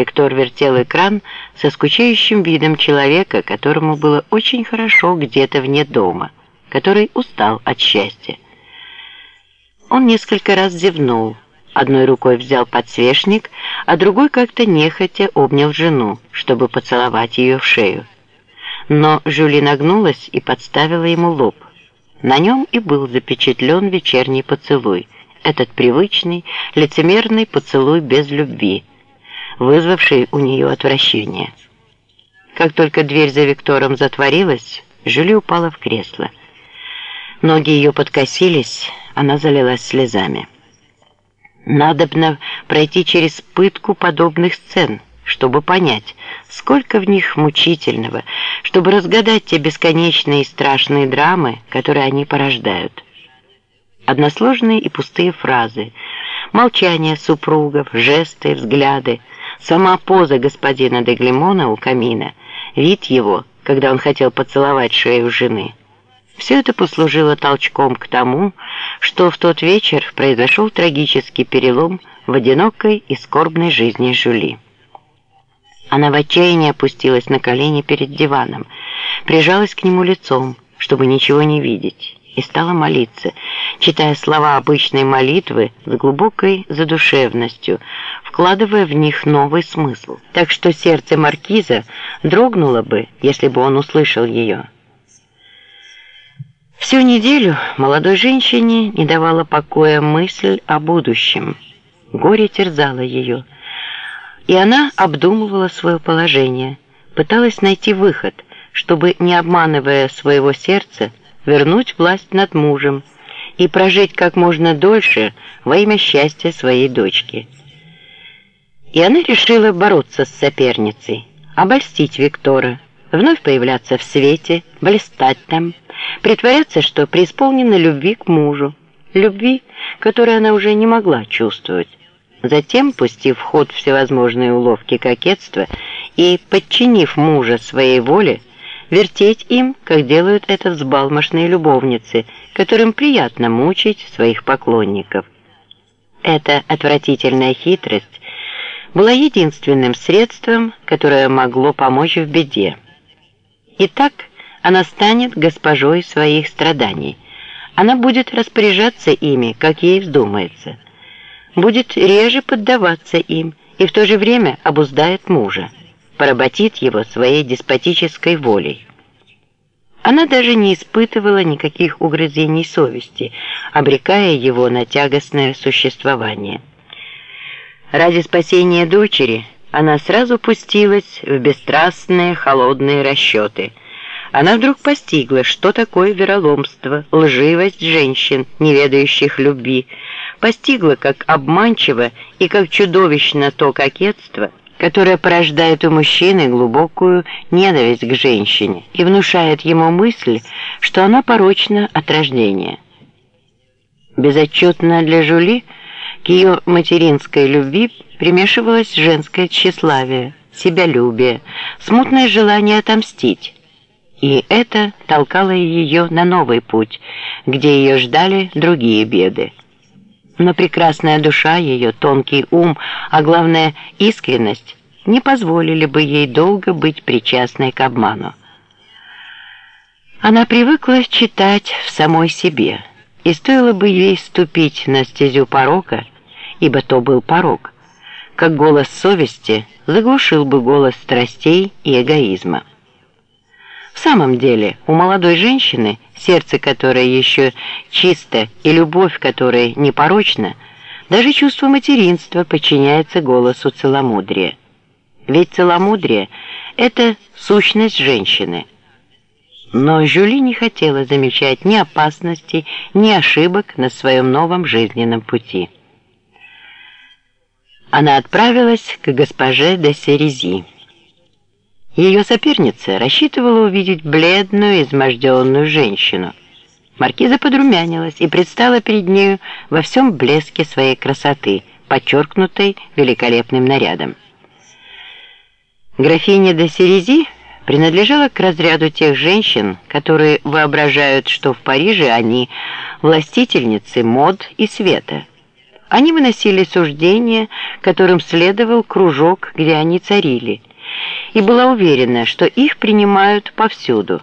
Виктор вертел экран со скучающим видом человека, которому было очень хорошо где-то вне дома, который устал от счастья. Он несколько раз зевнул, одной рукой взял подсвечник, а другой как-то нехотя обнял жену, чтобы поцеловать ее в шею. Но Жюли нагнулась и подставила ему лоб. На нем и был запечатлен вечерний поцелуй, этот привычный, лицемерный поцелуй без любви, вызвавший у нее отвращение. Как только дверь за Виктором затворилась, Жюли упала в кресло. Ноги ее подкосились, она залилась слезами. Надобно пройти через пытку подобных сцен, чтобы понять, сколько в них мучительного, чтобы разгадать те бесконечные и страшные драмы, которые они порождают. Односложные и пустые фразы, молчание супругов, жесты, взгляды, сама поза господина Деглимона у камина, вид его, когда он хотел поцеловать шею жены – все это послужило толчком к тому, что в тот вечер произошел трагический перелом в одинокой и скорбной жизни Жюли. Она в отчаянии опустилась на колени перед диваном, прижалась к нему лицом, чтобы ничего не видеть, и стала молиться, читая слова обычной молитвы с глубокой задушевностью, вкладывая в них новый смысл, так что сердце маркиза дрогнуло бы, если бы он услышал ее. Всю неделю молодой женщине не давала покоя мысль о будущем. Горе терзало ее, и она обдумывала свое положение, пыталась найти выход, чтобы, не обманывая своего сердца, вернуть власть над мужем и прожить как можно дольше во имя счастья своей дочки. И она решила бороться с соперницей, обольстить Виктора, вновь появляться в свете, блистать там, притворяться, что преисполнена любви к мужу, любви, которую она уже не могла чувствовать. Затем, пустив в ход всевозможные уловки кокетства и подчинив мужа своей воле, вертеть им, как делают это взбалмошные любовницы, которым приятно мучить своих поклонников. Эта отвратительная хитрость была единственным средством, которое могло помочь в беде. Итак, она станет госпожой своих страданий. Она будет распоряжаться ими, как ей вздумается. Будет реже поддаваться им и в то же время обуздает мужа, поработит его своей деспотической волей. Она даже не испытывала никаких угрызений совести, обрекая его на тягостное существование. Ради спасения дочери она сразу пустилась в бесстрастные холодные расчеты – она вдруг постигла, что такое вероломство, лживость женщин, не ведающих любви, постигла, как обманчиво и как чудовищно то кокетство, которое порождает у мужчины глубокую ненависть к женщине и внушает ему мысль, что она порочна от рождения. Безотчетно для Жули к ее материнской любви примешивалось женское тщеславие, себялюбие, смутное желание отомстить, и это толкало ее на новый путь, где ее ждали другие беды. Но прекрасная душа ее, тонкий ум, а главное искренность не позволили бы ей долго быть причастной к обману. Она привыкла читать в самой себе, и стоило бы ей ступить на стезю порока, ибо то был порок, как голос совести заглушил бы голос страстей и эгоизма. Самом деле, у молодой женщины, сердце которой еще чисто и любовь которой непорочна, даже чувство материнства подчиняется голосу целомудрия. Ведь целомудрие – это сущность женщины. Но Жюли не хотела замечать ни опасностей, ни ошибок на своем новом жизненном пути. Она отправилась к госпоже де Серези. Ее соперница рассчитывала увидеть бледную, изможденную женщину. Маркиза подрумянилась и предстала перед нею во всем блеске своей красоты, подчеркнутой великолепным нарядом. Графиня де Серези принадлежала к разряду тех женщин, которые воображают, что в Париже они властительницы мод и света. Они выносили суждения, которым следовал кружок, где они царили, и была уверена, что их принимают повсюду.